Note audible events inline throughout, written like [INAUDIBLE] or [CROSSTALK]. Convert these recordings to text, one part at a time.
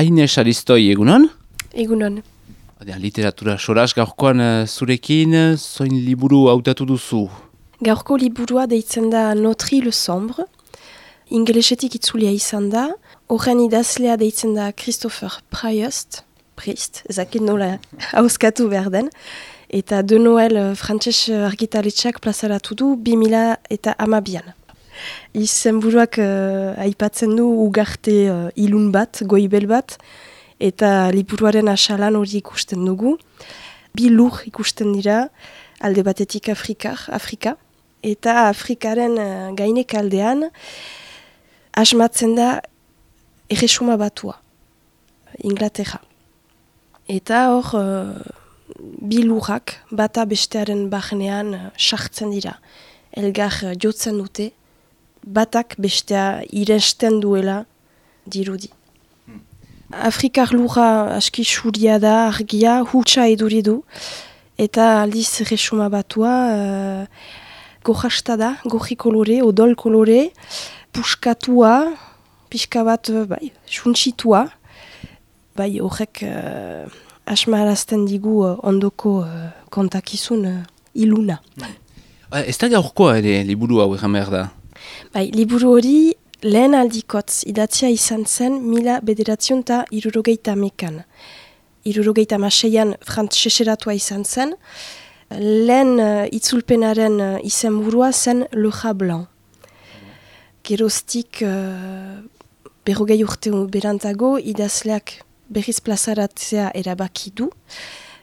Aine Saristoi egunon? Egunon. Adea, literatura soraz gaurkoan uh, zurekin, uh, zoin liburu hautatu duzu? Gaurko liburua deitzen da Notri le Sombre. Ingelesetik itzulia izan da. Horren idazlea deitzen da Christopher Priost. Priest, ezakit nola [LAUGHS] hauskatu behar den. Eta de Noel uh, frantses argitaletxak plazaratu du 2000 eta amabian. Izen buruak uh, aipatzen du ugarte uh, ilun bat, goibel bat, eta liburuaren asalan hori ikusten dugu. Bi lur ikusten dira, alde batetik Afrikar, Afrika, eta Afrikaren uh, gainek aldean, asmatzen da erresuma batua, Inglaterra. Eta hor, uh, bi lurrak bata bestearen bahnean sartzen dira. Elgar uh, jotzen dute, batak bestea iresten duela dirudi. Afrikar lura aski suria da, argia, hutsa eduri du, eta aldiz resuma batua uh, gojasta da, goji kolore, odol kolore, puskatua, pixka bat, bai, suntsitua, bai, horrek uh, asmarazten digu uh, ondoko uh, kontakizun uh, iluna. Ez da gaurkoa ere liburu hau egan behar da? Bai, liburu hori lehen aldikotz idatzia izan zen mila bederatzion eta irurogeita mekan. Irurogeita maseian frantzeseratua izan zen. Lehen uh, itzulpenaren uh, izen burua zen Leja Blanc. Geroztik uh, berrogei urte berantago idazleak berriz plazaratzea erabaki du.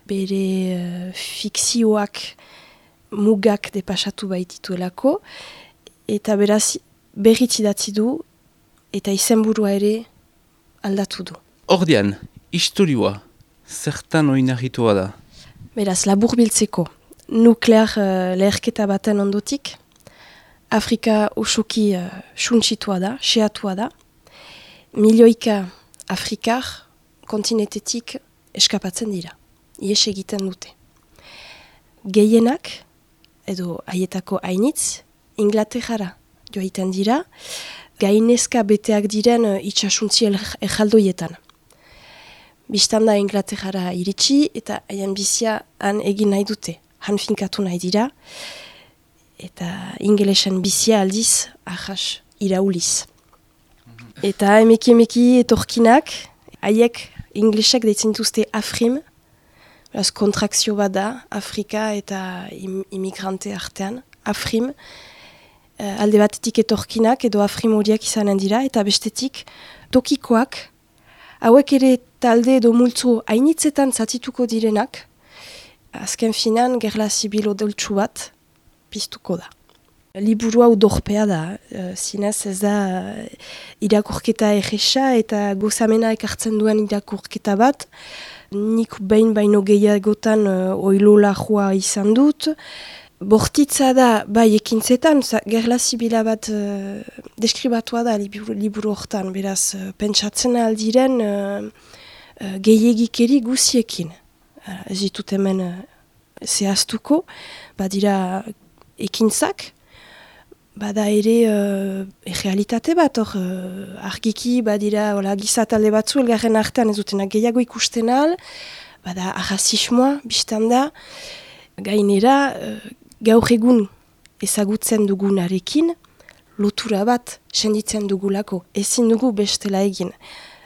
Bere uh, fikzioak mugak depasatu baitituelako eta beraz berriz idatzi du eta izenburua ere aldatu du. Ordian, historioa, zertan oinarritua da? Beraz, labur biltzeko, nuklear uh, leherketa baten ondotik, Afrika osoki uh, suntsitua da, seatua da, milioika Afrikar kontinetetik eskapatzen dira, ies egiten dute. Gehienak, edo haietako hainitz, Inglaterra joaiten dira, gainezka beteak diren uh, itxasuntzi erjaldoietan. Bistan da Inglaterra iritsi eta haien bizia han egin nahi dute, han finkatu nahi dira, eta ingelesen bizia aldiz ahas irauliz. Eta emeki emeki etorkinak, haiek inglesek deitzen dituzte afrim, beraz kontrakzio bat da, Afrika eta im imigrante artean, afrim, uh, alde batetik etorkinak edo afrimoriak izanen dira, eta bestetik tokikoak, hauek ere talde edo multzo hainitzetan zatituko direnak, azken finan gerla zibilo deltsu bat piztuko da. Liburu hau dorpea da, uh, zinez ez da uh, irakurketa egesa eta gozamena ekartzen duen irakurketa bat, nik behin baino gehiagotan uh, oilola joa izan dut, Bortitza da, bai, ekintzetan, gerla zibila bat uh, deskribatua da liburu, liburu hortan, beraz, uh, pentsatzen aldiren uh, uh, gehiagikeri guziekin. Uh, ez ditut hemen uh, zehaztuko, badira ekintzak, bada ere uh, errealitate bat, hor, uh, argiki, badira hola, gizatalde batzu, elgarren artean ez dutena gehiago ikusten al, bada arrasismoa, biztan da, gainera, uh, gaur egun ezagutzen dugunarekin, lotura bat senditzen dugulako, ezin dugu bestela egin.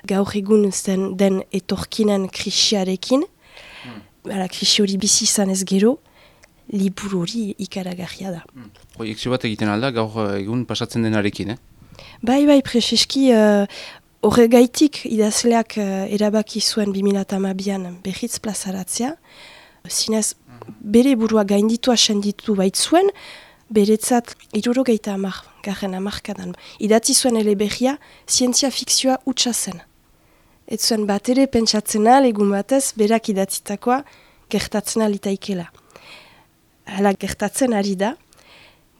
Gaur egun zen den etorkinen krisiarekin, hmm. krisi hori bizi izan ez gero, liburu hori ikaragarria da. Hmm. Proiektzio bat egiten alda, gaur egun pasatzen denarekin, eh? Bai, bai, prezeski, uh, horregaitik idazleak uh, erabaki zuen 2008an behitz plazaratzea, zinez bere burua gainditua senditu baitzuen, beretzat irurogeita amar, garen amarkadan. Idatzi zuen eleberria, zientzia fikzioa utxa zen. Ez zuen bat ere pentsatzen egun batez, berak idatzitakoa gertatzen alitaikela. Hala gertatzen ari da,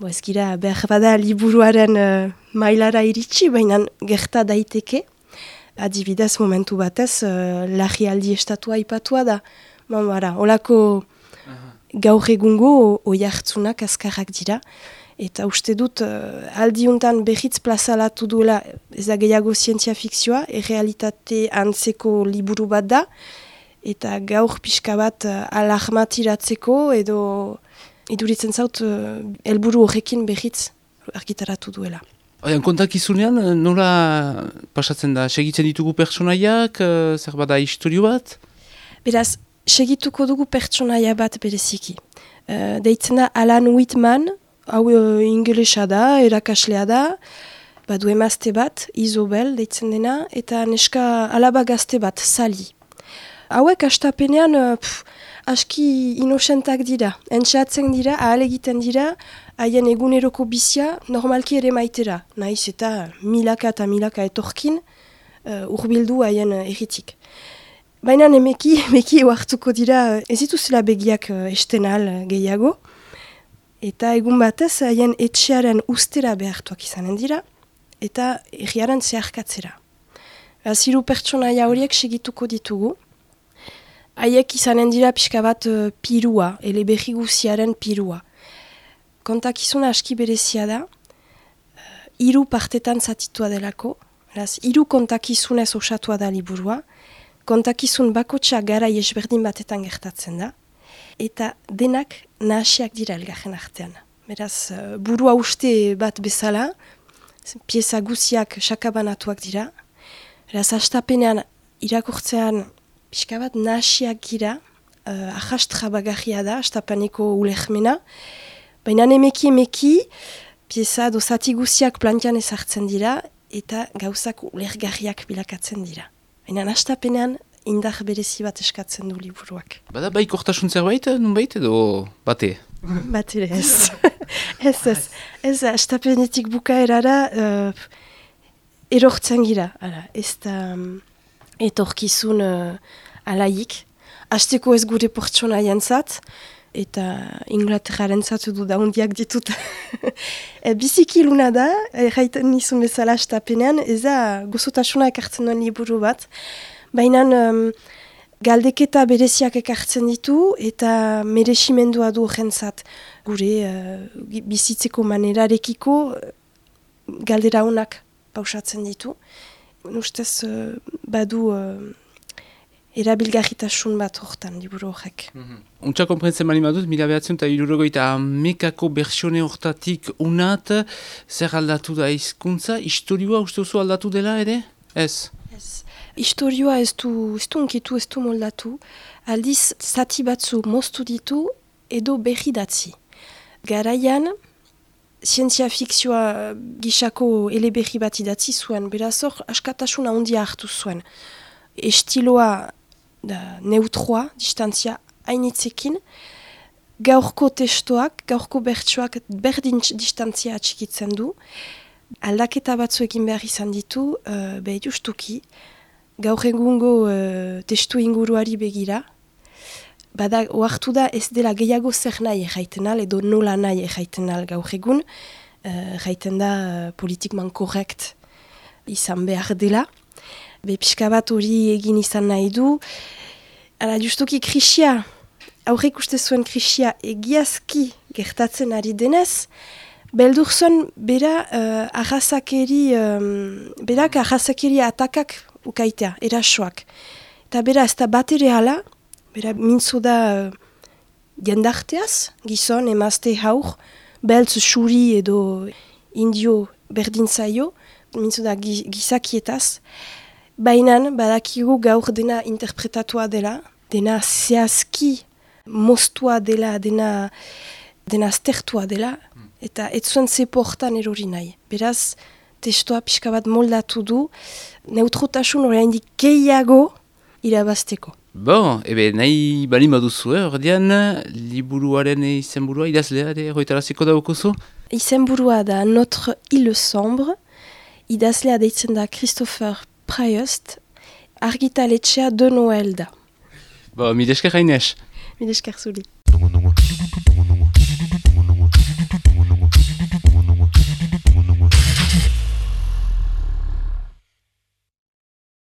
Bo ez gira behar bada liburuaren uh, mailara iritsi, baina gerta daiteke. Adibidez momentu batez, uh, lahi aldi estatua ipatua da. Mamara, olako gaur egungo oi hartzunak azkarrak dira. Eta uste dut, uh, aldiuntan behitz plazalatu duela ez da gehiago zientzia fikzioa, errealitate antzeko liburu bat da, eta gaur pixka bat uh, alarmatiratzeko edo iduritzen zaut uh, helburu horrekin behitz argitaratu duela. Oian, kontakizunean, nola pasatzen da? Segitzen ditugu pertsonaiak, uh, zer bada historio bat? Beraz, segituko dugu pertsonaia bat bereziki. Uh, deitzen da Alan Whitman, hau uh, ingelesa da, erakaslea da, badu emazte bat, Isobel deitzen dena, eta neska alaba gazte bat, Sally. Hauek astapenean, uh, aski inosentak dira, entxatzen dira, ahal egiten dira, haien eguneroko bizia normalki ere maitera, naiz eta milaka eta milaka etorkin uh, urbildu haien erritik. Baina emeki, emeki [LAUGHS] hartuko dira ez dituzela begiak uh, estenal gehiago, eta egun batez haien etxearen ustera behartuak izanen dira, eta erriaren zeharkatzera. Ziru pertsonaia horiek segituko ditugu, haiek izanen dira pixka bat uh, pirua, ele behi guziaren pirua. Kontakizuna aski berezia da, uh, iru partetan zatitua delako, Eraz, iru kontakizunez osatua da liburua, kontakizun bakotxa gara esberdin batetan gertatzen da, eta denak nahasiak dira elgarren artean. Beraz, uh, burua uste bat bezala, pieza guziak sakabanatuak dira, Beraz, astapenean irakurtzean pixka bat nahasiak gira, uh, ahastra bagarria da, astapaneko ulehmena, baina emeki emeki, pieza dozati guziak plantian ezartzen dira, eta gauzak ulergarriak bilakatzen dira. Baina astapenean indar berezi bat eskatzen du liburuak. Bada bai kortasun zerbait, nun baita edo bate? Bate ez. [LAUGHS] ez ez. Ez astapenetik bukaerara uh, erortzen gira. Ara, ez da... Um, etorkizun uh, alaik. Azteko ez gure portsona jantzat, eta Inglaterraren zatu du daundiak ditut. [LAUGHS] e, biziki luna da, erraiten nizun bezala estapenean, ez da gozotasuna ekartzen duen liburu bat. Baina um, galdeketa bereziak ekartzen ditu, eta meresimendua du jentzat gure uh, bizitzeko manerarekiko galdera honak pausatzen ditu ustez uh, badu uh, erabilgarritasun bat hortan, liburu horrek. Mm -hmm. Untsa komprentzen mali madut, mila behatzen eta irurogoita amekako bersione hortatik unat, zer aldatu da izkuntza, historioa uste oso aldatu dela ere? Ez? Ez. Historioa ez du, ez du unkitu, ez du moldatu, aldiz zati batzu moztu ditu edo berri datzi. Garaian, zientzia fikzioa gisako eleberri bat idatzi zuen, beraz hor askatasuna handia hartu zuen. Estiloa da, neutroa, distantzia hainitzekin, gaurko testoak, gaurko bertsoak berdin distantzia atxikitzen du, aldaketa batzuekin behar izan ditu, uh, behi justuki, gaur egungo uh, testu inguruari begira, bada oartu da ez dela gehiago zer nahi erraiten al, edo nola nahi erraiten al gaur egun, uh, da uh, politikman korrekt izan behar dela. Be pixka bat hori egin izan nahi du. Ara justuki krisia, aurre uste zuen krisia egiazki gertatzen ari denez, beldur zuen bera uh, arrasakeri, um, berak arrasakeri atakak ukaitea, erasoak. Eta bera ez da bat ere hala, Bera, mintzu da uh, jendarteaz, gizon, emazte haur, beltz suri edo indio berdin zaio, mintzu da gizakietaz. Baina, badakigu gaur dena interpretatua dela, dena zehazki mostua dela, dena, dena stertua dela, eta ez zuen zeportan erori nahi. Beraz, testoa pixka bat moldatu du, neutrotasun oraindik gehiago irabazteko. Bon, ebe nahi bali baduzu, eh, ordean, liburuaren izenburua, idazlea, ere, hoitaraziko daukuzu? Izenburua da Notre Ile Sombre, idazlea deitzen da Christopher Priost, argitaletxea de Noel da. Midesker hainez. Midesker zuli.